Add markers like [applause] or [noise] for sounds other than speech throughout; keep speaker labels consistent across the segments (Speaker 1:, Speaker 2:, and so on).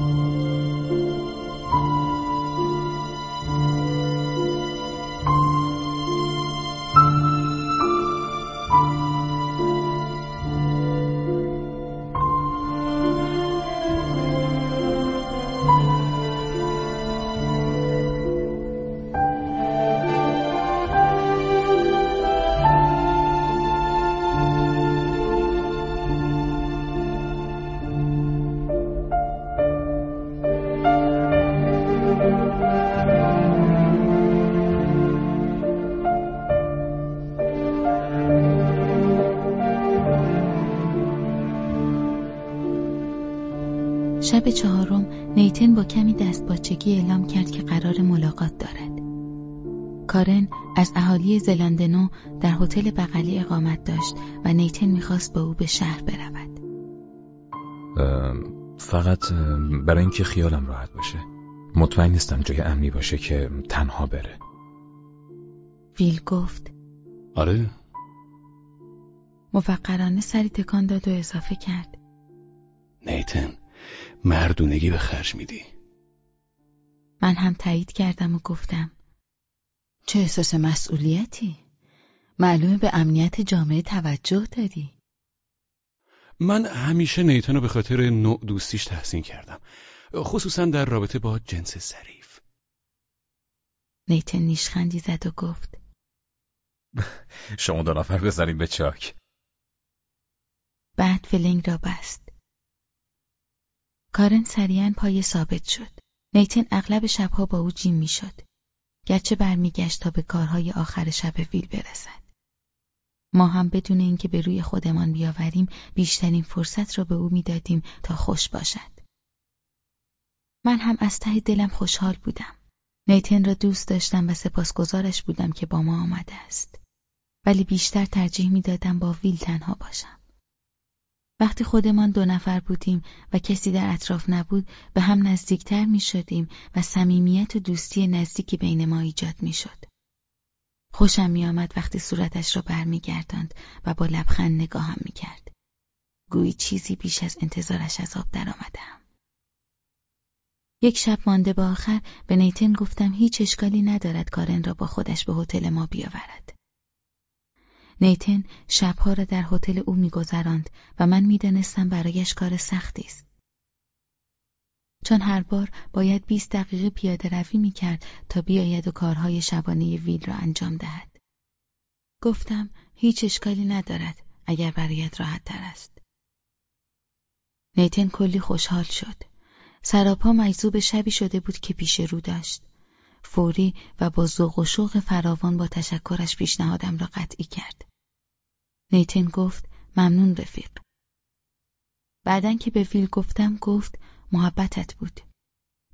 Speaker 1: شب کارن از اهالی زلندنو در هتل بغلی اقامت داشت و نیتن می‌خواست با او به شهر برود.
Speaker 2: فقط برای اینکه خیالم راحت باشه. مطمئن نیستم جای امنی باشه که تنها بره.
Speaker 1: ویل گفت
Speaker 3: آره
Speaker 1: مفقرانه سری تکان داد و اضافه کرد
Speaker 3: نیتن مردونگی به خرج میدی
Speaker 1: من هم تایید کردم و گفتم چه احساس مسئولیتی؟ معلومه به امنیت جامعه توجه دادی
Speaker 3: من همیشه نیتن رو به خاطر نوع دوستیش تحسین کردم خصوصا در رابطه با جنس ظریف
Speaker 1: نیتن نیشخندی زد و گفت [laughs]
Speaker 2: شما دو نفر بزنیم به چاک
Speaker 1: بعد فلنگ را بست کارن سریعا پای ثابت شد. نیتن اغلب شبها با او جیم می‌شد. گرچه برمیگشت تا به کارهای آخر شب ویل برسد. ما هم بدون اینکه به روی خودمان بیاوریم بیشترین فرصت را به او می‌دادیم تا خوش باشد. من هم از ته دلم خوشحال بودم. نیتن را دوست داشتم و سپاسگزارش بودم که با ما آمده است. ولی بیشتر ترجیح می‌دادم با ویل تنها باشم. وقتی خودمان دو نفر بودیم و کسی در اطراف نبود به هم نزدیکتر می شدیم و صمیمیت و دوستی نزدیکی بین ما ایجاد می شد. خوشم می آمد وقتی صورتش را برمیگرداند و با لبخند نگاهم می کرد. گویی چیزی بیش از انتظارش از آب درآمدم. یک شب مانده به آخر به نیتن گفتم هیچ اشکالی ندارد کارن را با خودش به هتل ما بیاورد. نیتن شبها را در هتل او میگذراند و من می‌دانستم برایش کار سختی است. چون هر بار باید 20 دقیقه پیاده روی می‌کرد تا بیاید و کارهای شبانه ویل را انجام دهد. گفتم هیچ اشکالی ندارد اگر برایت راحت تر است. نیتن کلی خوشحال شد. سراپا مجذوب شبی شده بود که پیش رو داشت. فوری و با ذوق و شوق فراوان با تشکرش پیشنهادم را قطعی کرد. نیتن گفت ممنون رفیق. بعدن که به ویل گفتم گفت محبتت بود.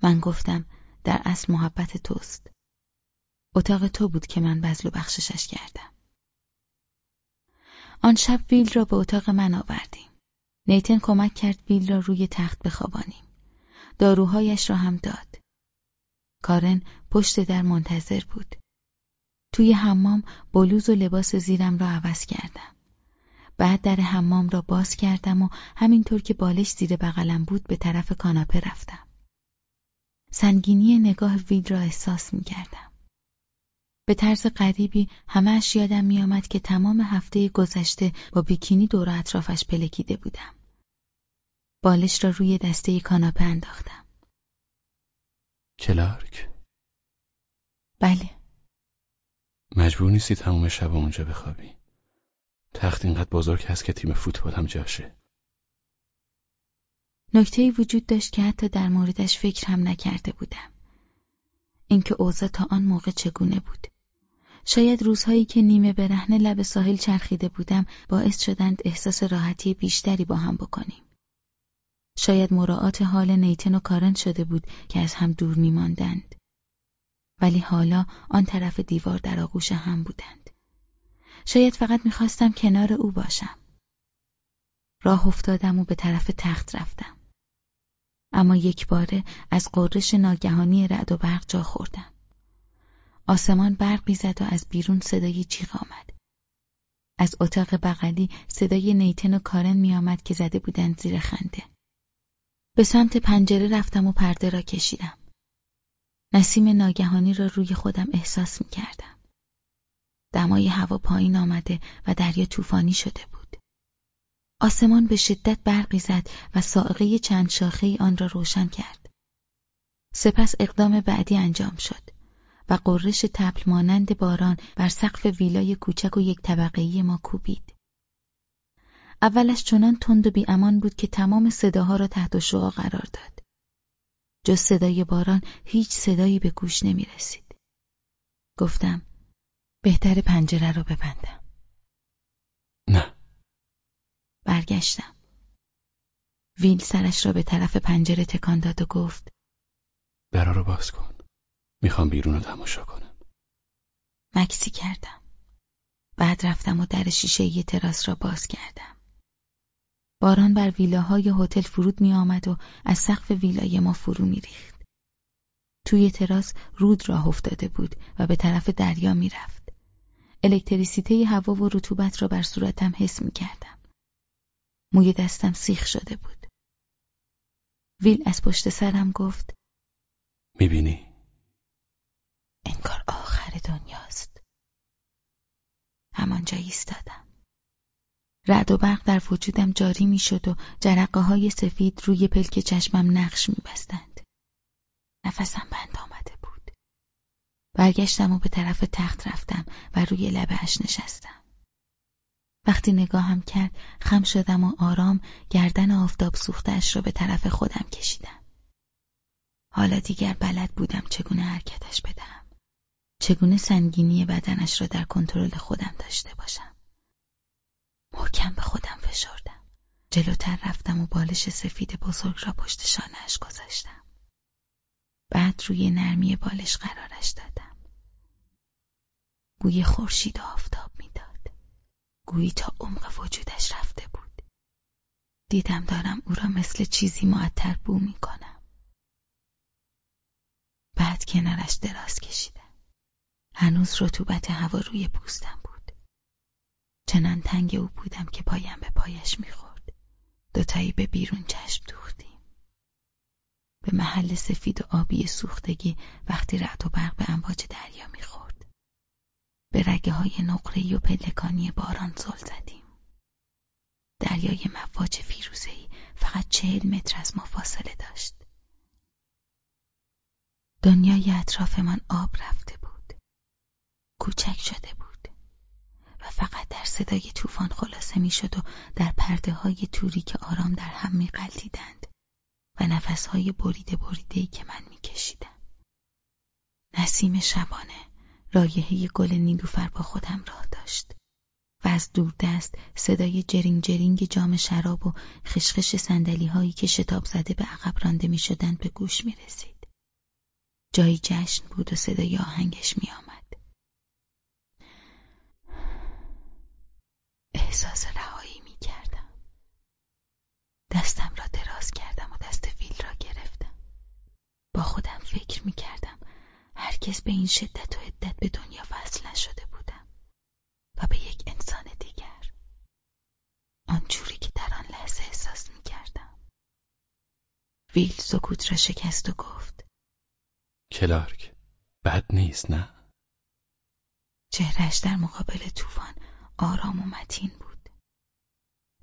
Speaker 1: من گفتم در اصل محبت توست. اتاق تو بود که من بزل و بخششش کردم. آن شب ویل را به اتاق من آوردیم. نیتن کمک کرد ویل را روی تخت بخوابانیم. داروهایش را هم داد. کارن پشت در منتظر بود. توی حمام بلوز و لباس زیرم را عوض کردم. بعد در حمام را باز کردم و همینطور که بالش زیر بغلم بود به طرف کاناپه رفتم. سنگینی نگاه ویل را احساس می کردم. به طرز غریبی همهش یادم می آمد که تمام هفته گذشته با بیکینی دور اطرافش پلکیده بودم. بالش را روی دسته کاناپه انداختم.
Speaker 3: کلارک
Speaker 1: بله
Speaker 3: مجبور نیستی تمام شب اونجا بخوابی تخت اینقدر بزرگ هست که تیم فوتبالم جاشه.
Speaker 1: نکته وجود داشت که حتی در موردش فکر هم نکرده بودم. اینکه اوضاع تا آن موقع چگونه بود. شاید روزهایی که نیمه برهنه لب ساحل چرخیده بودم باعث شدند احساس راحتی بیشتری با هم بکنیم. شاید مراعات حال نیتن و کارن شده بود که از هم دور میماندند. ولی حالا آن طرف دیوار در آغوش هم بودند. شاید فقط می‌خواستم کنار او باشم. راه افتادم و به طرف تخت رفتم. اما یک باره از قررش ناگهانی رعد و برق جا خوردم. آسمان برقی زد و از بیرون صدای جیغ آمد. از اتاق بغلی صدای نیتن و کارن میآمد که زده بودند زیر خنده. به سمت پنجره رفتم و پرده را کشیدم. نسیم ناگهانی را روی خودم احساس می کردم. دمای هوا پایین آمده و دریا طوفانی شده بود. آسمان به شدت برقی زد و سائقه چند شاخه آن را روشن کرد. سپس اقدام بعدی انجام شد و قررش تبل مانند باران بر سقف ویلای کوچک و یک طبقه‌ای ما کوبید. اولش چنان تند و بیامان بود که تمام صداها را تحت شعا قرار داد. جز صدای باران هیچ صدایی به گوش نمی رسید. گفتم بهتر پنجره رو ببندم.
Speaker 3: نه.
Speaker 1: برگشتم. ویل سرش را به طرف پنجره تکان داد و گفت
Speaker 3: درا رو باز کن. می‌خوام بیرون رو تماشا کنم.
Speaker 1: مکسی کردم. بعد رفتم و در شیشه یه تراس را باز کردم. باران بر ویلاهای هتل فرود می آمد و از سقف ویلای ما فرو می ریخت. توی تراس رود راه افتاده بود و به طرف دریا می رفت. الکتریسیته هوا و رطوبت را بر صورتم حس می کردم. موی دستم سیخ شده بود. ویل از پشت سرم گفت
Speaker 3: می‌بینی؟
Speaker 1: انگار آخر دنیاست. همانجا ایستادم. رعد و برق در وجودم جاری می‌شد و جرقه های سفید روی پلک چشمم نقش میبستند. نفسم بند آمده. برگشتم و به طرف تخت رفتم و روی لبهش نشستم. وقتی نگاهم کرد خم شدم و آرام گردن آفتاب سوختش را به طرف خودم کشیدم. حالا دیگر بلد بودم چگونه حرکتش بدهم. چگونه سنگینی بدنش را در کنترل خودم داشته باشم. محکم به خودم فشردم. جلوتر رفتم و بالش سفید بزرگ را پشت شانهاش گذاشتم. بعد روی نرمی بالش قرارش دادم. بوی خورشید آفتاب می‌داد. گویی تا عمق وجودش رفته بود. دیدم دارم او را مثل چیزی معطر بو می‌کنم. بعد کنارش دراز کشیدم. هنوز رطوبت هوا روی پوستم بود. چنان تنگ او بودم که پایم به پایش می‌خورد دوتایی به بیرون چشم دوختیم به محل سفید و آبی سوختگی وقتی رعد و برق به امواج دریا می‌خورد. به رگه های نقرهی و پلکانی باران زل زدیم. دریای مواج فیروزهی فقط چهل متر از ما فاصله داشت. دنیای اطرافمان آب رفته بود. کوچک شده بود. و فقط در صدای طوفان خلاصه می‌شد و در پرده های توری که آرام در هم می و نفس های بریده بریده که من می کشیدم. نسیم شبانه رایحه گل نیلوفر با خودم راه داشت و از دور دست صدای جرینگ جرینگ جام شراب و خشخش سندلی هایی که شتاب زده به عقب رانده می شدند به گوش می رسید. جایی جشن بود و صدای آهنگش می آمد. احساس کردم. دستم را دراز کردم و دست ویل را گرفتم. با خودم فکر می کردم هرگز به این شدت و عدت به دنیا وصل نشده بودم و به یک انسان دیگر آنجوری که در آن لحظه احساس می کردم. ویل سکوت را شکست و گفت
Speaker 3: کلارک بد نیست نه؟
Speaker 1: چهرش در مقابل طوفان آرام و متین بود.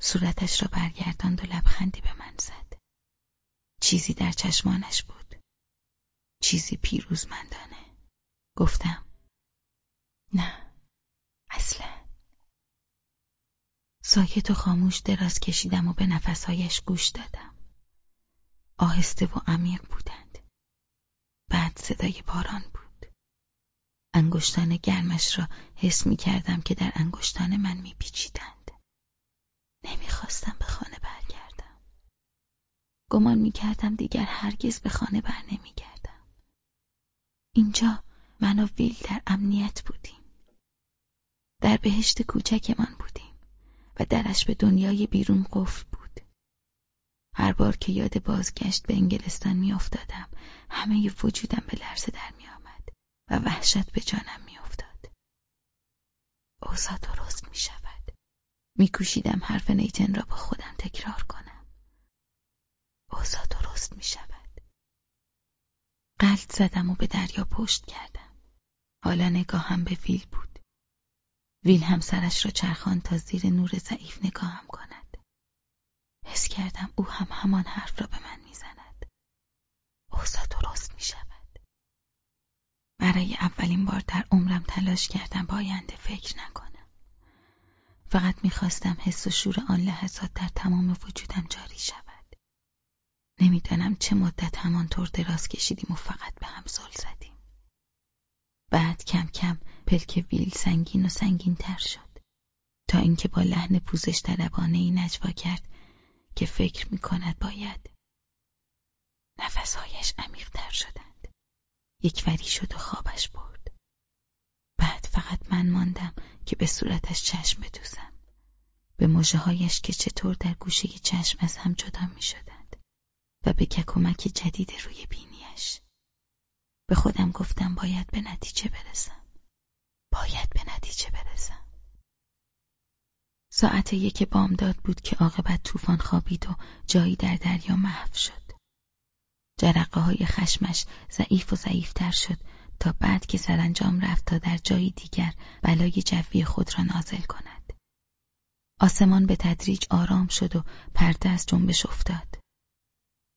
Speaker 1: صورتش را برگرداند و لبخندی به من زد. چیزی در چشمانش بود. چیزی پیروزمندانه. گفتم نه اصلا ساکت و خاموش دراز کشیدم و به نفسهایش گوش دادم. آهسته و عمیق بودند. بعد صدای باران بود. انگشتان گرمش را حس می کردم که در انگشتان من می پیچیدند. نمی‌خواستم به خانه برگردم. گمان می کردم دیگر هرگز به خانه بر نمی گردم. اینجا من و ویل در امنیت بودیم. در بهشت کوچکمان بودیم و درش به دنیای بیرون قفل بود. هر بار که یاد بازگشت به انگلستان میافتادم همه وجودم به لرزه در می و وحشت به جانم میافتاد. اوضاع درست می شود. میکوشیدم حرف نیتن را با خودم تکرار کنم. اوضاع درست غلط زدم و به دریا پشت کردم. حالا نگاهم به ویل بود. ویل هم سرش را چرخان تا زیر نور ضعیف نگاهم کند. حس کردم او هم همان حرف را به من می‌زند. اوضاع درست می شود. برای اولین بار در عمرم تلاش کردم با آینده فکر نکنم. فقط می‌خواستم حس و شور آن لحظات در تمام وجودم جاری شود. نمی‌دانم چه مدت همانطور دراز کشیدیم و فقط به هم زل زدیم. بعد کم کم پلک ویل سنگین و سنگین تر شد تا اینکه با لحن پوزش طلبانه ای نجوا کرد که فکر می کند باید نفسهایش عمیقتر شدند یک وری شد و خوابش برد بعد فقط من ماندم که به صورتش چشم بدوزم. به هایش که چطور در گوشه چشم از هم جدا می شدند و به ککمک جدید روی بینیش. به خودم گفتم باید به نتیجه برسم. باید به نتیجه برسم. ساعت یک بامداد بود که عاقبت طوفان خوابید و جایی در دریا محو شد. جرقه های خشمش ضعیف و ضعیفتر شد تا بعد که سرانجام رفت تا در جایی دیگر بلای جوی خود را نازل کند. آسمان به تدریج آرام شد و پرده از جنبش افتاد.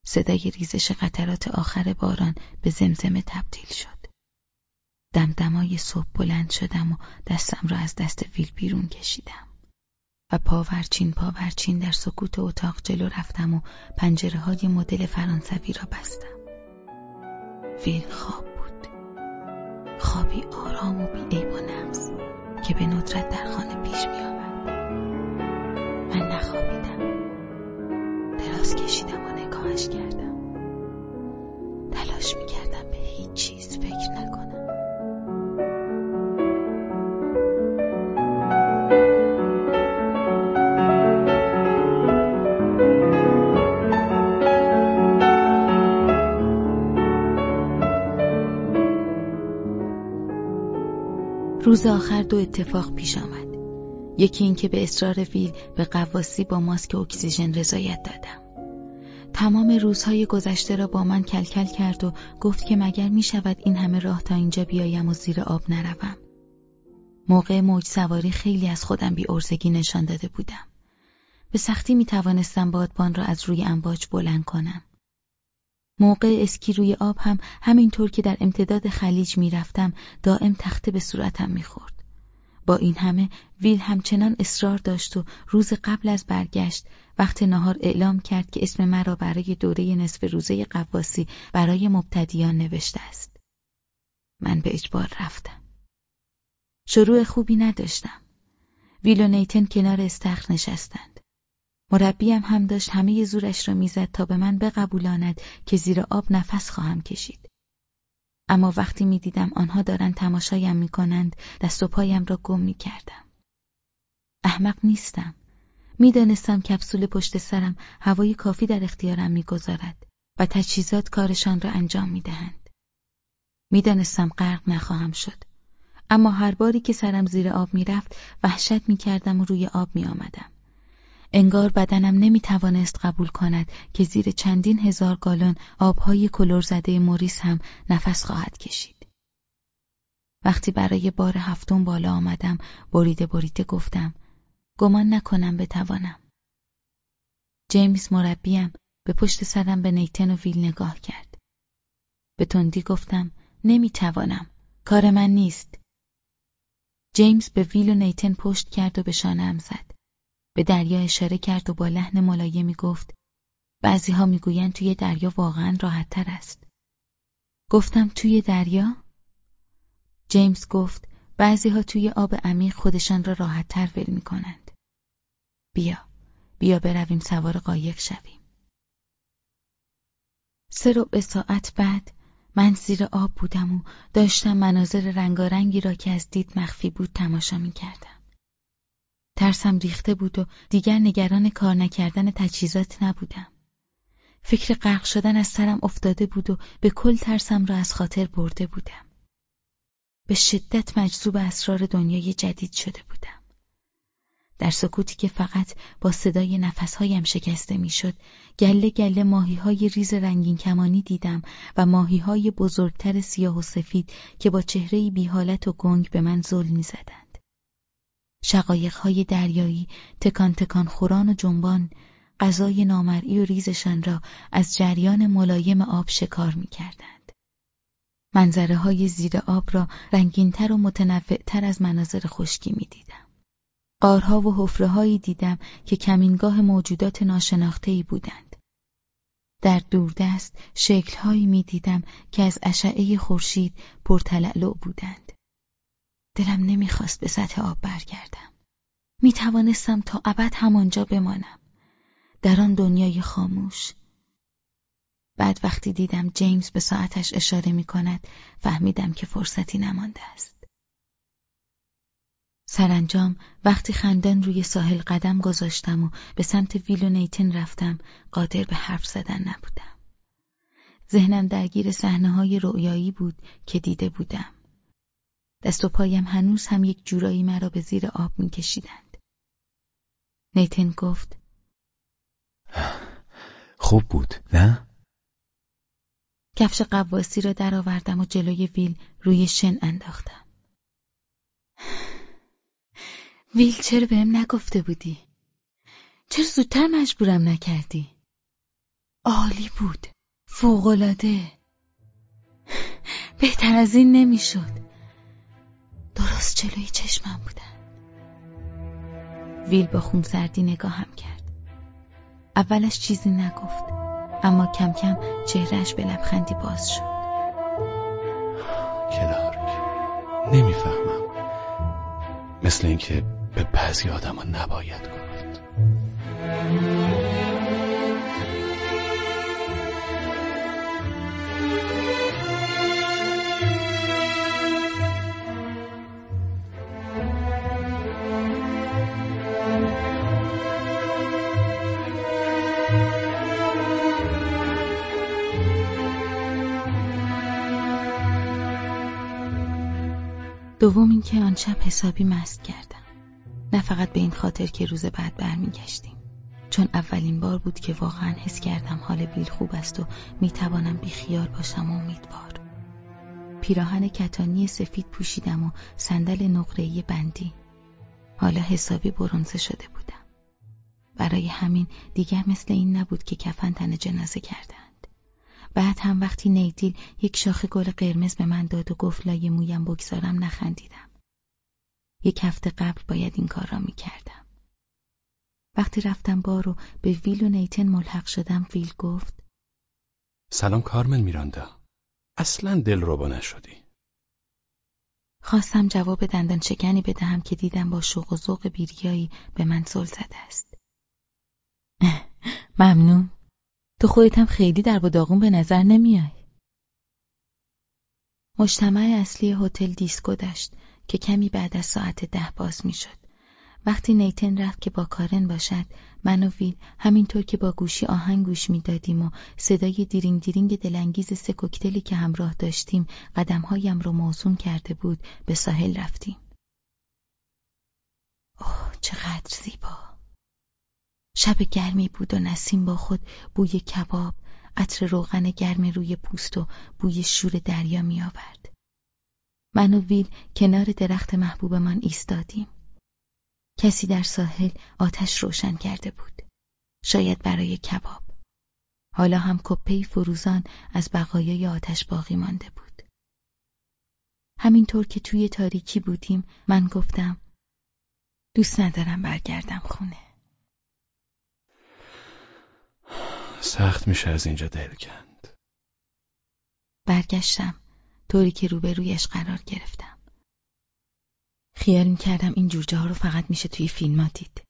Speaker 1: صدای ریزش قطرات آخر باران به زمزمه تبدیل شد. دمدمای صبح بلند شدم و دستم را از دست ویل بیرون کشیدم و پاورچین پاورچین در سکوت اتاق جلو رفتم و پنجره های مدل فرانسوی را بستم. ویل خواب. خوابی آرام و بیعیب و نقص که به ندرت در خانه پیش می آمد من نخوابیدم. دراز کشیدم و نگاهش کردم. تلاش می کردم به هیچ چیز فکر نکنم. روز آخر دو اتفاق پیش آمد. یکی اینکه به اصرار ویل به قواسی با ماسک اکسیژن رضایت دادم. تمام روزهای گذشته را با من کلکل کرد و گفت که مگر می شود این همه راه تا اینجا بیایم و زیر آب نروم. موقع موج سواری خیلی از خودم بی ارزگی نشان داده بودم. به سختی می توانستم بادبان را از روی امواج بلند کنم. موقع اسکی روی آب هم همینطور که در امتداد خلیج می‌رفتم دائم تخته به صورتم می‌خورد. با این همه ویل همچنان اصرار داشت و روز قبل از برگشت وقت نهار اعلام کرد که اسم مرا برای دوره نصف روزه قواسی برای مبتدیان نوشته است. من به اجبار رفتم. شروع خوبی نداشتم. ویل و نیتن کنار استخر نشستند. مربیم هم داشت همه زورش را می‌زد تا به من بقبولاند که زیر آب نفس خواهم کشید. اما وقتی می‌دیدم آنها دارند تماشایم می‌کنند دست و پایم را گم می‌کردم. احمق نیستم. می‌دانستم کپسول پشت سرم هوای کافی در اختیارم می‌گذارد و تجهیزات کارشان را انجام می‌دهند. می‌دانستم غرق نخواهم شد. اما هر باری که سرم زیر آب می‌رفت وحشت می‌کردم و روی آب میآمدم. انگار بدنم نمی توانست قبول کند که زیر چندین هزار گالن آبهای کلور زده موریس هم نفس خواهد کشید. وقتی برای بار هفتم بالا آمدم بریده بریده گفتم گمان نکنم بتوانم. جیمز مربیم به پشت سرم به نیتن و ویل نگاه کرد. به تندی گفتم نمی‌توانم. کار من نیست. جیمز به ویل و نیتن پشت کرد و به شانه زد. به دریا اشاره کرد و با لحن ملایمی گفت بعضی ها می‌گویند توی دریا واقعا راحت تر است. گفتم توی دریا؟ جیمز گفت بعضی ها توی آب عمیق خودشان را راحت تر ول می کنند. بیا، بیا برویم سوار قایق شویم. سه ربع ساعت بعد من زیر آب بودم و داشتم مناظر رنگارنگی را که از دید مخفی بود تماشا می کردم. ترسم ریخته بود و دیگر نگران کار نکردن تجهیزات نبودم. فکر غرق شدن از سرم افتاده بود و به کل ترسم را از خاطر برده بودم. به شدت مجذوب اسرار دنیای جدید شده بودم. در سکوتی که فقط با صدای نفسهایم شکسته می‌شد گله گله ماهی های ریز رنگین کمانی دیدم و ماهی های بزرگتر سیاه و سفید که با چهره بی حالت و گنگ به من زل می زدند. شقایق های دریایی تکان تکان خوران و جنبان غذای نامرئی و ریزشان را از جریان ملایم آب شکار می کردند. منظره های زیر آب را رنگینتر و متنوعتر از مناظر خشکی می دیدم. قارها و حفرههایی دیدم که کمینگاه موجودات ناشناخته‌ای بودند. در دوردست شکلهایی می دیدم که از اشعه خورشید پرتلعلع بودند. دلم نمی‌خواست به سطح آب برگردم. می توانستم تا ابد همانجا بمانم. در آن دنیای خاموش. بعد وقتی دیدم جیمز به ساعتش اشاره می کند فهمیدم که فرصتی نمانده است. سرانجام وقتی خندان روی ساحل قدم گذاشتم و به سمت ویل و نیتن رفتم قادر به حرف زدن نبودم. ذهنم درگیر صحنه های رؤیایی بود که دیده بودم. دست و پایم هنوز هم یک جورایی مرا به زیر آب میکشیدند. نیتن گفت
Speaker 2: خوب بود نه؟
Speaker 1: کفش قواسی را درآوردم و جلوی ویل روی شن انداختم. ویل چرا بهم نگفته بودی؟ چرا زودتر مجبورم نکردی؟ عالی بود فوقالعاده بهتر از این نمی‌شد درست جلوی چشمم بودن. ویل با خونسردی نگاهم کرد. اولش چیزی نگفت اما کم کم چهرش به لبخندی باز شد.
Speaker 3: کلارک نمی‌فهمم. مثل اینکه به بعضی آدم نباید گفت.
Speaker 1: دوم اینکه آن شب حسابی مست کردم. نه فقط به این خاطر که روز بعد برمیگشتیم. چون اولین بار بود که واقعا حس کردم حال بیل خوب است و می‌توانم بیخیال باشم و امیدوار. پیراهن کتانی سفید پوشیدم و صندل نقره‌ای بندی. حالا حسابی برونزه شده بودم. برای همین دیگر مثل این نبود که کفن تن جنازه کردند بعد هم وقتی نیدیل یک شاخه گل قرمز به من داد و گفت لای مویم بگذارم نخندیدم. یک هفته قبل باید این کار را می کردم. وقتی رفتم بارو به ویل و نیتن ملحق شدم ویل گفت
Speaker 3: سلام کارمن میراندا. اصلا دل رو نشدی.
Speaker 1: خواستم جواب دندان شکنی بدهم که دیدم با شوق و ذوق بیریایی به من زل زده است. [laughs] ممنون. تو خودت هم خیلی در و داغون به نظر نمیای. مجتمع اصلی هتل دیسکو داشت که کمی بعد از ساعت ده باز می‌شد. وقتی نیتن رفت که با کارن باشد من و ویل همینطور که با گوشی آهنگ گوش می‌دادیم و صدای دیرینگ دیرینگ دلانگیز سه کوکتلی که همراه داشتیم قدمهایم رو موزون کرده بود به ساحل رفتیم. اوه چقدر زیبا! شب گرمی بود و نسیم با خود بوی کباب عطر روغن گرم روی پوست و بوی شور دریا می آورد. من و ویل کنار درخت محبوبمان ایستادیم. کسی در ساحل آتش روشن کرده بود. شاید برای کباب. حالا هم کپی فروزان از بقایای آتش باقی مانده بود. همینطور که توی تاریکی بودیم من گفتم دوست ندارم برگردم خونه.
Speaker 3: سخت میشه از اینجا دل کند.
Speaker 1: برگشتم طوری که روبرویش قرار گرفتم. خیال می‌کردم این جور ها رو فقط میشه توی فیلم دید.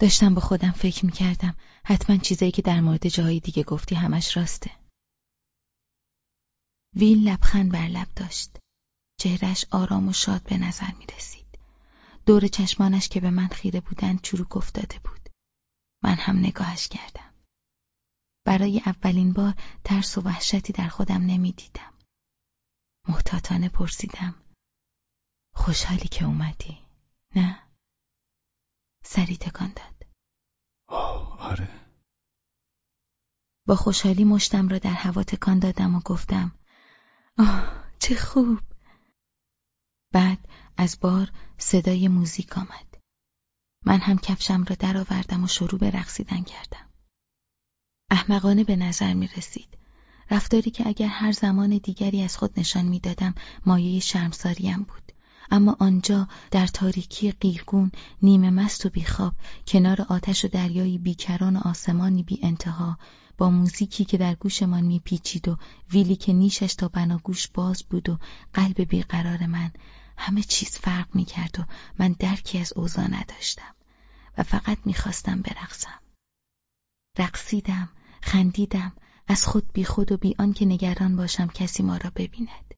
Speaker 1: داشتم با خودم فکر می‌کردم حتما چیزایی که در مورد جاهای دیگه گفتی همش راسته. ویل لبخند بر لب داشت. چهرش آرام و شاد به نظر می رسید. دور چشمانش که به من خیره بودند چروک افتاده بود. من هم نگاهش کردم. برای اولین بار ترس و وحشتی در خودم نمی‌دیدم. محتاطانه پرسیدم خوشحالی که اومدی؟ نه؟ سری تکان داد.
Speaker 3: آه آره.
Speaker 1: با خوشحالی مشتم را در هوا تکان دادم و گفتم آه چه خوب. بعد از بار صدای موزیک آمد. من هم کفشم را درآوردم و شروع به رقصیدن کردم. احمقانه به نظر می رسید. رفتاری که اگر هر زمان دیگری از خود نشان می‌دادم مایه شرمساریم بود. اما آنجا در تاریکی قیرگون نیمه مست و بیخواب کنار آتش و دریایی بیکران و آسمانی بی انتها با موزیکی که در گوشمان میپیچید و ویلی که نیشش تا بناگوش باز بود و قلب بیقرار من همه چیز فرق می‌کرد و من درکی از اوضاع نداشتم و فقط می‌خواستم برقصم. رقصیدم. خندیدم از خود بی خود و بی که نگران باشم کسی ما را ببیند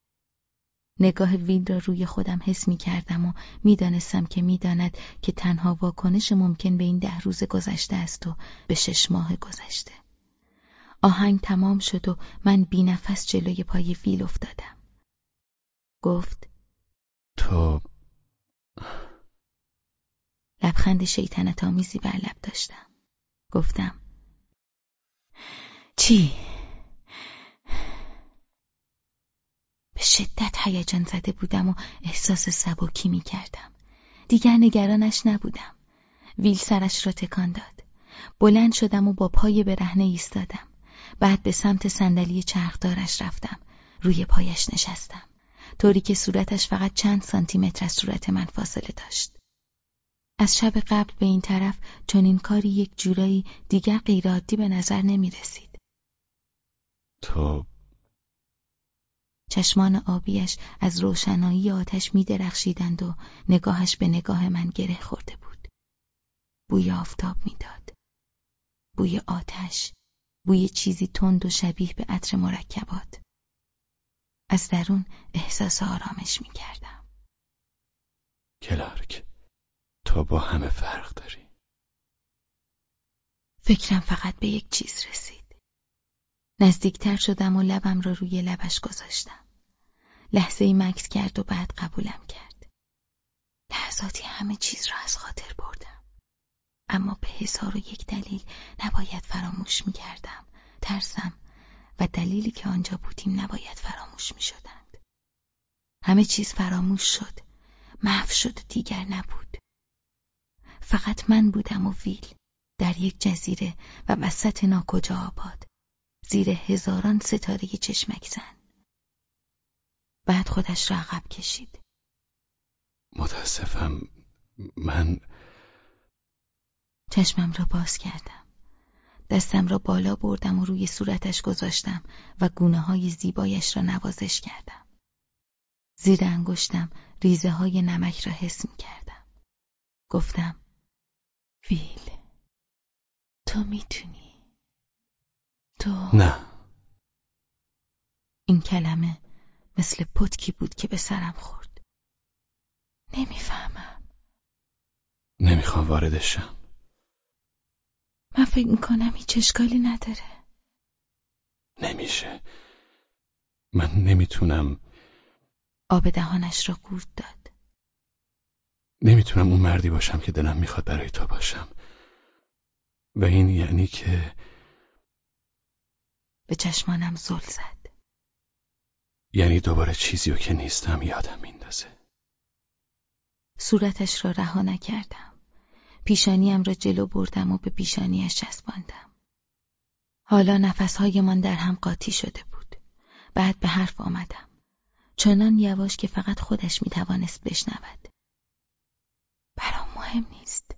Speaker 1: نگاه ویل را روی خودم حس می کردم و می‌دانستم که می‌داند که تنها واکنش ممکن به این ده روز گذشته است و به شش ماه گذشته. آهنگ تمام شد و من بی نفس جلوی پای ویل افتادم. گفت
Speaker 3: تو
Speaker 1: لبخند شیطنت آمیزی بر لب داشتم. گفتم چی؟ به شدت هیجان زده بودم و احساس سبکی می کردم. دیگر نگرانش نبودم. ویل سرش را تکان داد. بلند شدم و با پای برهنه ایستادم. بعد به سمت صندلی چرخدارش رفتم. روی پایش نشستم. طوری که صورتش فقط چند سانتی از صورت من فاصله داشت. از شب قبل به این طرف چنین کاری یک جورایی دیگر غیرعادی به نظر نمی رسید.
Speaker 3: تو
Speaker 1: چشمان آبیش از روشنایی آتش می درخشیدند و نگاهش به نگاه من گره خورده بود. بوی آفتاب می‌داد. بوی آتش، بوی چیزی تند و شبیه به عطر مرکبات. از درون احساس آرامش می کردم.
Speaker 3: کلارک، تو با همه فرق داری.
Speaker 1: فکرم فقط به یک چیز رسید. نزدیکتر شدم و لبم را روی لبش گذاشتم. لحظه ای مکس کرد و بعد قبولم کرد. لحظاتی همه چیز را از خاطر بردم. اما به هزار و یک دلیل نباید فراموش می کردم. ترسم و دلیلی که آنجا بودیم نباید فراموش می شدند. همه چیز فراموش شد. محو شد دیگر نبود. فقط من بودم و ویل در یک جزیره و وسط ناکجا آباد. زیر هزاران ستاره چشمک زن. بعد خودش را عقب کشید.
Speaker 3: متاسفم من
Speaker 1: چشمم را باز کردم. دستم را بالا بردم و روی صورتش گذاشتم و گونه های زیبایش را نوازش کردم. زیر انگشتم ریزه های نمک را حس می کردم گفتم ویل. تو می‌تونی. تو.
Speaker 3: نه.
Speaker 1: این کلمه مثل پتکی بود که به سرم خورد. نمی‌فهمم.
Speaker 3: نمی‌خوام واردشم.
Speaker 1: من فکر می‌کنم هیچ اشکالی نداره.
Speaker 3: نمیشه. من نمی‌تونم.
Speaker 1: آب دهانش را قورت داد.
Speaker 3: نمی‌تونم اون مردی باشم که دلم می‌خواد برای تو باشم. و این یعنی که
Speaker 1: به چشمانم زل زد.
Speaker 3: یعنی دوباره چیزی که نیستم یادم میندازه.
Speaker 1: صورتش را رها نکردم. پیشانیم را جلو بردم و به پیشانیش چسباندم. حالا نفسهایمان در هم قاطی شده بود. بعد به حرف آمدم. چنان یواش که فقط خودش می‌توانست بشنود. برام مهم نیست.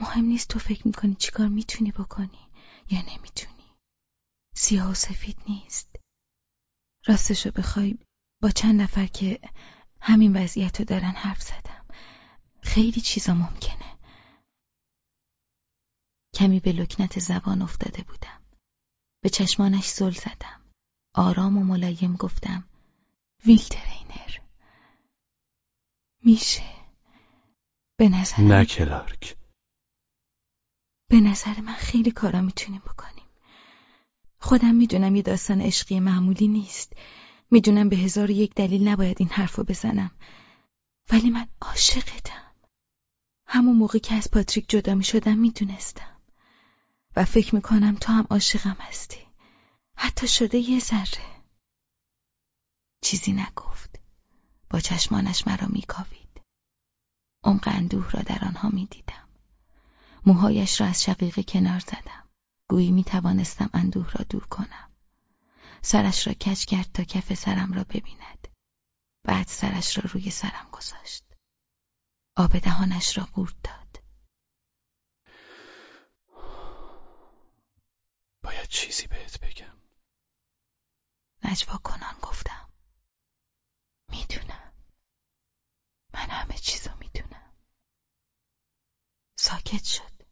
Speaker 1: مهم نیست تو فکر می‌کنی چیکار می‌تونی بکنی یا نمی‌تونی. سیاه و سفید نیست. راستشو بخوای با چند نفر که همین وضعیت رو دارن حرف زدم خیلی چیزا ممکنه. کمی به لکنت زبان افتاده بودم. به چشمانش زل زدم. آرام و ملایم گفتم ویلترینر. میشه. به نظر
Speaker 3: نه کلارک
Speaker 1: به نظر من خیلی کارا می‌تونیم بکنیم خودم می‌دونم یه داستان عشقی معمولی نیست می‌دونم به هزار و یک دلیل نباید این حرفو بزنم ولی من عاشقتم همون موقع که از پاتریک جدا می شدم می دونستم. و فکر می کنم تو هم عاشقم هستی. حتی شده یه ذره. چیزی نگفت. با چشمانش مرا می کاوید. عمق اندوه را در آنها می دیدم. موهایش را از شقیقه کنار زدم. گویی می توانستم اندوه را دور کنم. سرش را کج کرد تا کف سرم را ببیند. بعد سرش را روی سرم گذاشت. آب دهانش را قورت داد.
Speaker 3: باید چیزی بهت بگم.
Speaker 1: نجوا کنان گفتم. می‌دونم. من همه چیزو می‌دونم. ساکت شد.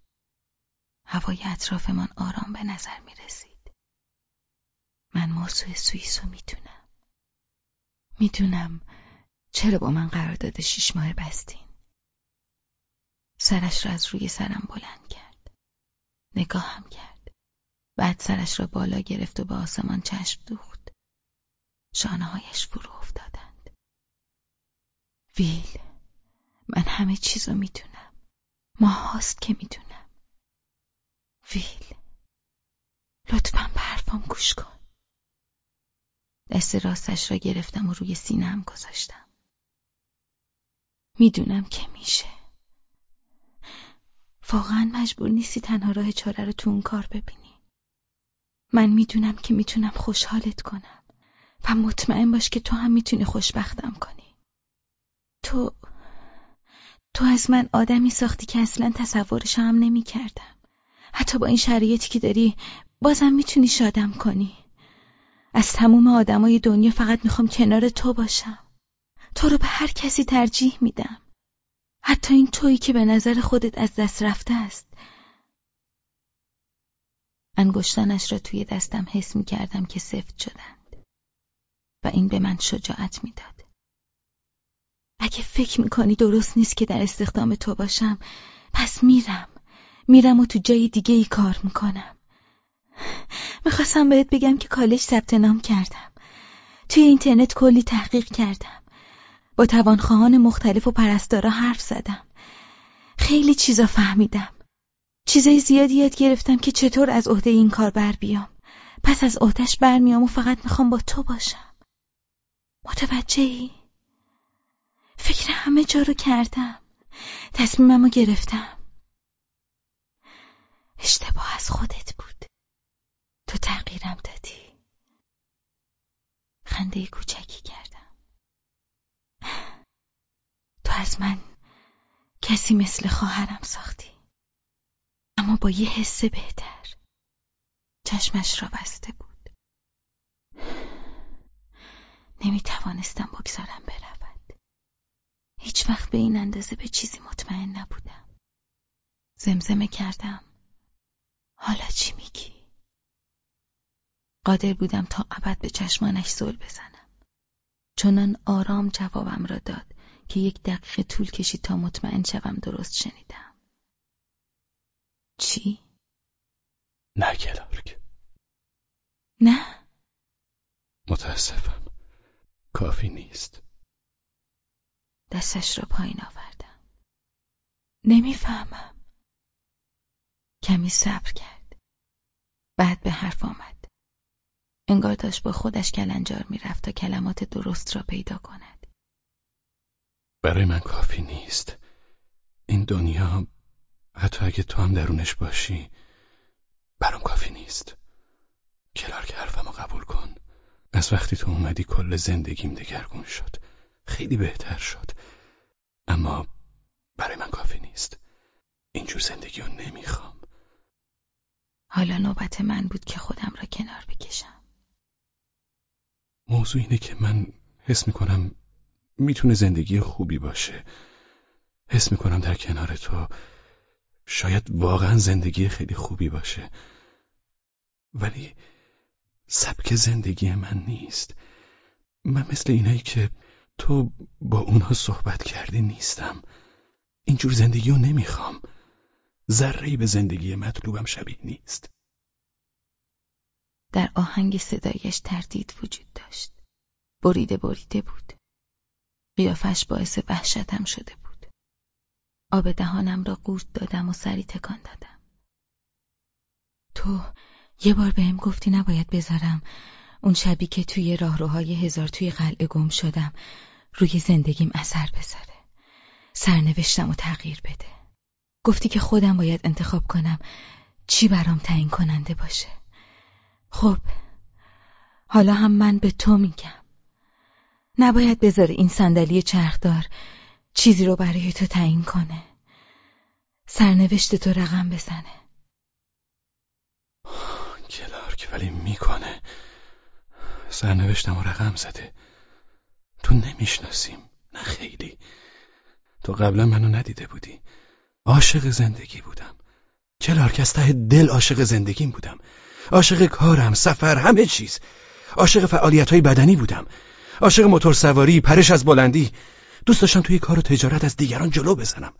Speaker 1: هوای اطرافمان آرام به نظر می رسید. من موضوع سوئیس رو می‌دونم. می‌دونم چرا با من قرارداد شیش ماه بستین. سرش را از روی سرم بلند کرد. نگاهم کرد. بعد سرش را بالا گرفت و به آسمان چشم دوخت. شانههایش فرو افتادند. ویل من همه چیزو می‌دونم. ما هاست که می‌دونم. ویل لطفا به حرفم گوش کن. دست راستش را گرفتم و روی سینم گذاشتم. می‌دونم که میشه. واقعا مجبور نیستی تنها راه چاره رو تو اون کار ببینی من می‌دونم که می‌تونم خوشحالت کنم و مطمئن باش که تو هم می‌تونی خوشبختم کنی تو تو از من آدمی ساختی که اصلا تصورش هم نمی کردم. حتی با این شرایطی که داری بازم می‌تونی شادم کنی. از تموم آدمای دنیا فقط می‌خوام کنار تو باشم. تو رو به هر کسی ترجیح میدم. حتی این تویی که به نظر خودت از دست رفته است. انگشتانش را توی دستم حس می کردم که سفت شدند. و این به من شجاعت می‌داد. اگه فکر می‌کنی درست نیست که در استخدام تو باشم پس میرم. میرم و تو جای دیگه ای کار می‌کنم. می‌خواستم بهت بگم که کالج ثبت نام کردم. توی اینترنت کلی تحقیق کردم. با توانخواهان مختلف و پرستارا حرف زدم. خیلی چیزا فهمیدم. چیزای زیادی یاد گرفتم که چطور از عهده این کار بر بیام. پس از عهدهش برمیام و فقط می‌خوام با تو باشم. متوجه ای؟ فکر همه جا رو کردم. تصمیممو گرفتم. اشتباه از خودت بود. تو تغییرم دادی. خنده کوچکی کرد از من کسی مثل خواهرم ساختی. اما با یه حس بهتر. چشمش را بسته بود. نمی توانستم بگذارم برود هیچ وقت به این اندازه به چیزی مطمئن نبودم زمزمه کردم حالا چی میگی؟ قادر بودم تا ابد به چشمانش زل بزنم چنان آرام جوابم را داد که یک دقیقه طول کشید تا مطمئن شوم درست شنیدم. چی؟
Speaker 3: نه کلارک.
Speaker 1: نه؟
Speaker 3: متاسفم. کافی نیست.
Speaker 1: دستش را پایین آوردم. نمی‌فهمم. کمی صبر کرد. بعد به حرف آمد. انگار داشت با خودش کلنجار می‌رفت تا کلمات درست را پیدا کند.
Speaker 3: برای من کافی نیست این دنیا حتی اگه تو هم درونش باشی برام کافی نیست کلارک حرفمو قبول کن از وقتی تو اومدی کل زندگیم دگرگون شد خیلی بهتر شد. اما برای من کافی نیست. اینجور زندگی رو نمی‌خوام.
Speaker 1: حالا نوبت من بود که خودم را کنار بکشم.
Speaker 3: موضوع اینه که من حس می‌کنم می‌تونه زندگی خوبی باشه. حس می‌کنم در کنار تو شاید واقعا زندگی خیلی خوبی باشه. ولی سبک زندگی من نیست. من مثل اینایی که تو با اونها صحبت کردی نیستم. اینجور زندگی رو نمی‌خوام. ذره به زندگی مطلوبم شبیه نیست.
Speaker 1: در آهنگ صدایش تردید وجود داشت. بریده بریده بود. قیافش باعث وحشتم شده بود. آب دهانم را قورت دادم و سری تکان دادم. تو یه بار بهم گفتی نباید بذارم. اون شبی که توی راهروهای هزار توی قلعه گم شدم روی زندگیم اثر بذاره. سرنوشتم و تغییر بده. گفتی که خودم باید انتخاب کنم چی برام تعیین کننده باشه. خب حالا هم من به تو میگم. نباید بذاره این صندلی چرخدار چیزی رو برای تو تعیین کنه. سرنوشت تو رقم بزنه.
Speaker 3: کلارک ولی می‌کنه سرنوشتم و رقم زده. تو نمی‌شناسیم. نه خیلی. تو قبلا منو ندیده بودی. عاشق زندگی بودم. کلارک از ته دل عاشق زندگیم بودم. عاشق کارم سفر همه چیز. عاشق فعالیت های بدنی بودم. عاشق موتور سواری پرش از بلندی. دوست داشتم توی کار و تجارت از دیگران جلو بزنم.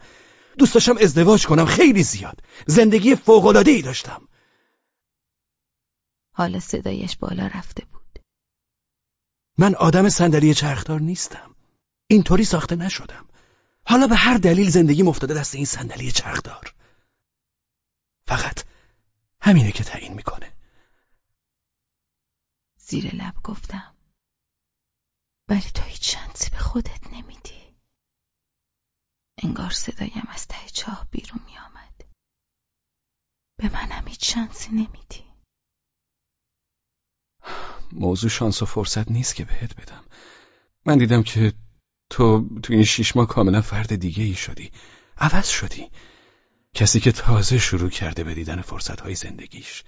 Speaker 3: دوست داشتم ازدواج کنم خیلی زیاد. زندگی ای داشتم.
Speaker 1: حالا صدایش بالا رفته بود.
Speaker 3: من آدم صندلی چرخدار نیستم. اینطوری ساخته نشدم. حالا به هر دلیل زندگی افتاده دست این صندلی چرخدار. فقط همینه که تعیین می‌کنه.
Speaker 1: زیر لب گفتم. ولی تو هیچ شانسی به خودت نمیدی. انگار صدایم از ته چاه بیرون میآمد. به منم هیچ شانسی نمیدی.
Speaker 3: موضوع شانس و فرصت نیست که بهت بدم. من دیدم که تو تو این شیش ماه کاملا فرد دیگه ای شدی. عوض شدی. کسی که تازه شروع کرده به دیدن فرصت های زندگیش.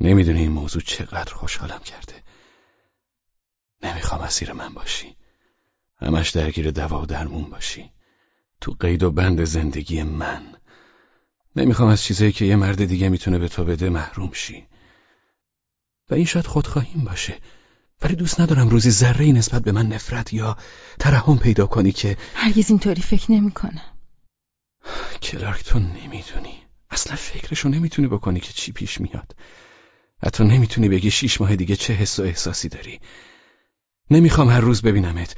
Speaker 3: نمی‌دونی این موضوع چقدر خوشحالم کرده. نمی‌خوام اسیر من باشی. همش درگیر دوا و درمون باشی. تو قید و بند زندگی من. نمی‌خوام از چیزایی که یه مرد دیگه می‌تونه به تو بده محروم شی. و این شاید خودخواهیم باشه. ولی دوست ندارم روزی ذره نسبت به من نفرت یا ترحم پیدا کنی که
Speaker 1: هرگز اینطوری فکر نمی‌کنم.
Speaker 3: کلارک تو نمی‌دونی. اصلا فکرشو نمی‌تونی بکنی که چی پیش میاد. حتی نمی‌تونی بگی شیش ماه دیگه چه حس و احساسی داری. نمی‌خوام هر روز ببینمت.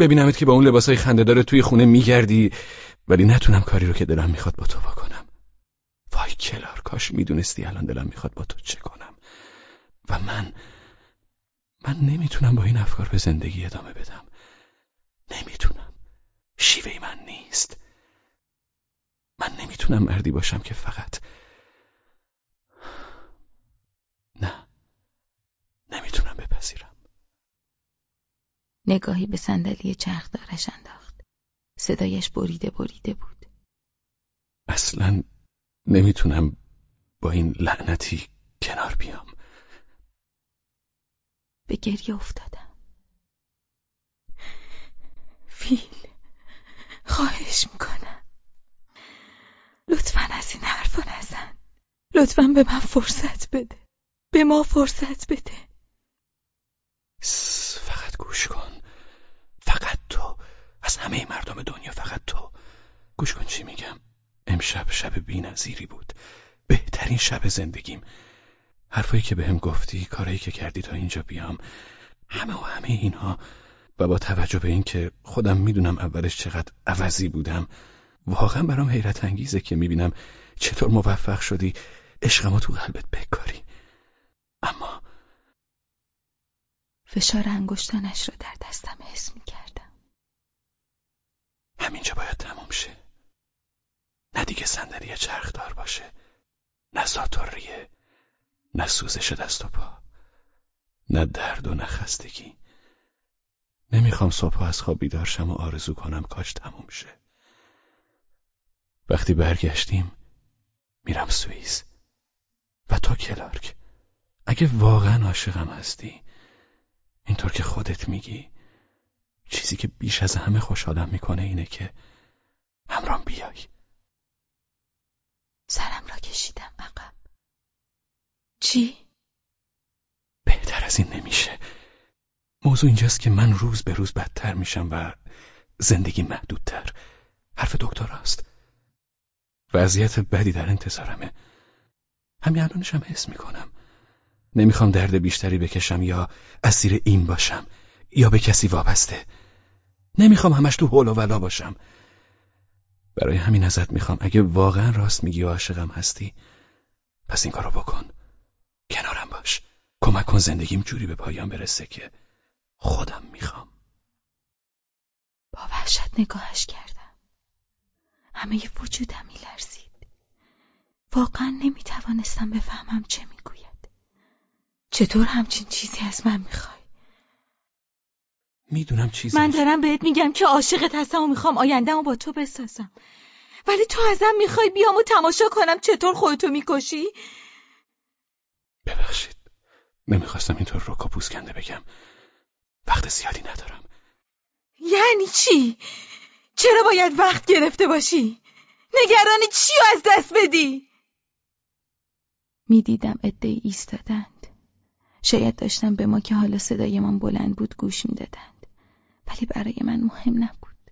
Speaker 3: ببینمت که با اون لباسای خندهدار توی خونه میگردی. ولی نتونم کاری رو که دلم می‌خواد با تو بکنم. وای کلار کاش می‌دونستی الان دلم می‌خواد با تو چه کنم. و من من نمی‌تونم با این افکار به زندگی ادامه بدم. نمی‌تونم. شیوه من نیست. من نمی‌تونم مردی باشم که فقط نه. نمی‌تونم بپذیرم.
Speaker 1: نگاهی به صندلی چرخدارش انداخت. صدایش بریده بریده بود.
Speaker 3: اصلا نمی‌تونم با این لعنتی کنار بیام.
Speaker 1: به گریه افتادم. فیل خواهش می‌کنم. لطفا از این حرفا نزن. لطفا به من فرصت بده. به ما فرصت بده.
Speaker 3: فقط گوش کن. فقط تو. از همه مردم دنیا فقط تو. گوش کن چی میگم. امشب شب بی نظیری بود. بهترین شب زندگیم. حرفایی که بهم گفتی کارایی که کردی تا اینجا بیام همه و همه اینها. و با توجه به اینکه خودم می‌دونم اولش چقدر عوضی بودم واقعا برام حیرت انگیزه که می‌بینم چطور موفق شدی عشقمو تو قلبت بکاری اما
Speaker 1: فشار انگشتانش را در دستم حس می‌کردم.
Speaker 3: همینجا باید تموم شه. نه دیگه صندلی چرخدار باشه نه ساتوریه نه سوزش دست و پا نه درد و نه خستگی. نمی‌خوام صبح از خواب بیدار شم و آرزو کنم کاش تموم شه. وقتی برگشتیم میرم سوئیس و تو کلارک. اگه واقعا عاشقم هستی اینطور که خودت میگی چیزی که بیش از همه خوشحالم می‌کنه اینه که همرام بیای.
Speaker 1: سرم را کشیدم عقب. چی؟
Speaker 3: بهتر از این نمیشه. موضوع اینجاست که من روز به روز بدتر میشم و زندگی محدودتر. حرف دکتر است وضعیت بدی در انتظارمه. همین الانشم حس می‌کنم. نمی‌خوام درد بیشتری بکشم یا اسیر این باشم یا به کسی وابسته. نمی‌خوام همش تو حول و ولا باشم. برای همین ازت می‌خوام. اگه واقعا راست میگی و عاشقم هستی پس این کارو بکن. کمک کن زندگیم جوری به پایان برسه که خودم می‌خوام.
Speaker 1: با وحشت نگاهش کردم. همه وجودم میلرزید. واقعا نمی‌توانستم بفهمم چه می‌گوید. چطور همچین چیزی از من می‌خوای؟
Speaker 3: می‌دونم چیزی
Speaker 1: من دارم بهت میگم که عاشقت هستم و می‌خوام آیندهمو با تو بسازم. ولی تو ازم می‌خوای بیام و تماشا کنم چطور خودتو می‌کشی؟
Speaker 3: ببخشید. نمی‌خواستم اینطور رو کپوس کنده بگم. وقت زیادی ندارم.
Speaker 1: یعنی چی؟ چرا باید وقت گرفته باشی؟ نگران چی از دست بدی؟ می‌دیدم ادهی ایستادند. شاید داشتم به ما که حالا صدایمان بلند بود گوش می‌دادند. ولی برای من مهم نبود.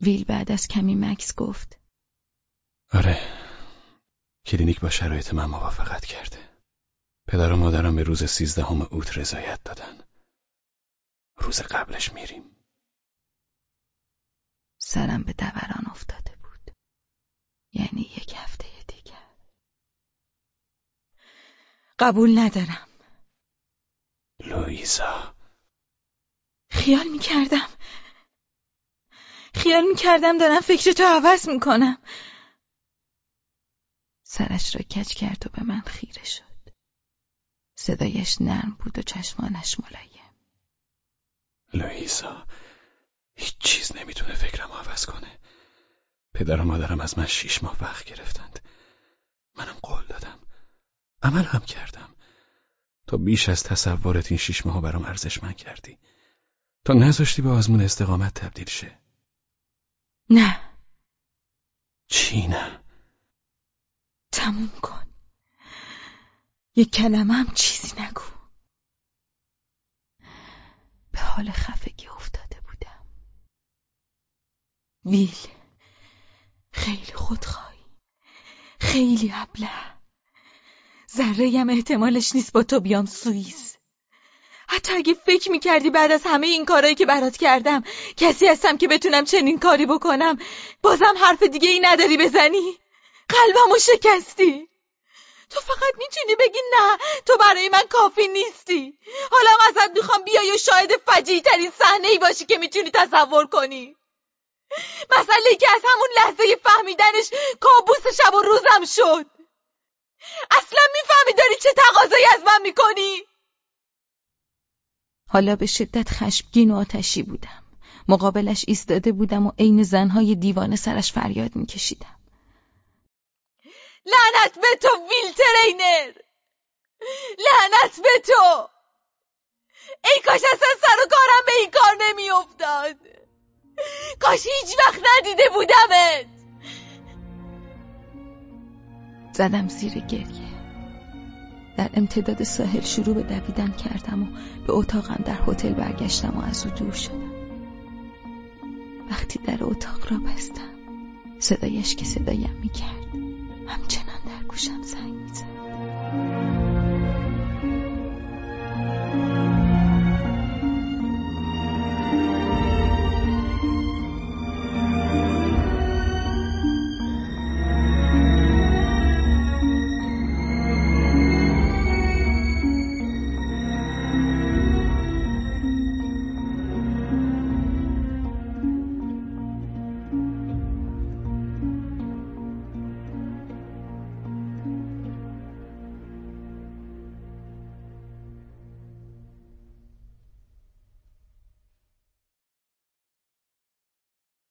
Speaker 1: ویل بعد از کمی مکس گفت.
Speaker 3: آره کلینیک با شرایط من موافقت کرده. پدر و مادرم به روز سیزدهم اوت رضایت دادن. روز قبلش میریم.
Speaker 1: سرم به دوران افتاده بود. یعنی یک هفته دیگر قبول ندارم.
Speaker 3: لویزا
Speaker 1: خیال می‌کردم. خیال می‌کردم دارم فکر تو عوض می‌کنم. سرش را کج کرد و به من خیره شد. صدایش نرم بود و چشمانش ملایم.
Speaker 3: لویزا هیچ چیز نمی‌تونه فکرم عوض کنه. پدر و مادرم از من شیش ماه وقت گرفتند. منم قول دادم. عمل هم کردم. تا بیش از تصورت این شیش ماه برام ارزشمند کردی. تا نذاشتی به آزمون استقامت تبدیل شه.
Speaker 1: نه.
Speaker 3: چی نه؟
Speaker 1: تموم کن. یک کلمه هم چیزی نگو. به حال خفگی افتاده بودم. ویل خیلی خودخواهی. خیلی ابله. ذره هم احتمالش نیست با تو بیام سوئیس. حتی اگه فکر می‌کردی بعد از همه این کارهایی که برات کردم کسی هستم که بتونم چنین کاری بکنم بازم حرف دیگه ای نداری بزنی. قلبمو شکستی. تو فقط می‌تونی بگی نه تو برای من کافی نیستی. حالا ازت می‌خوام بیای و شاهد فجیع ترین صحنه ای باشی که می‌تونی تصور کنی. مسئله که از همون لحظه فهمیدنش کابوس شب و روزم شد. اصلا می‌فهمی داری چه تقاضایی از من می‌کنی؟ حالا به شدت خشمگین و آتشی بودم. مقابلش ایستاده بودم و عین زنهای دیوانه سرش فریاد میکشیدم. لعنت به تو ویل ترینر لعنت به تو! ای کاش اصلا سر و کارم به این کار نمیافتاد! کاش هیچ وقت ندیده بودمت! زدم زیر گریه. در امتداد ساحل شروع به دویدن کردم و به اتاقم در هتل برگشتم و از او دور شدم. وقتی در اتاق را بستم صدایش که صدایم می‌کرد. همچنان در گوشم زنگ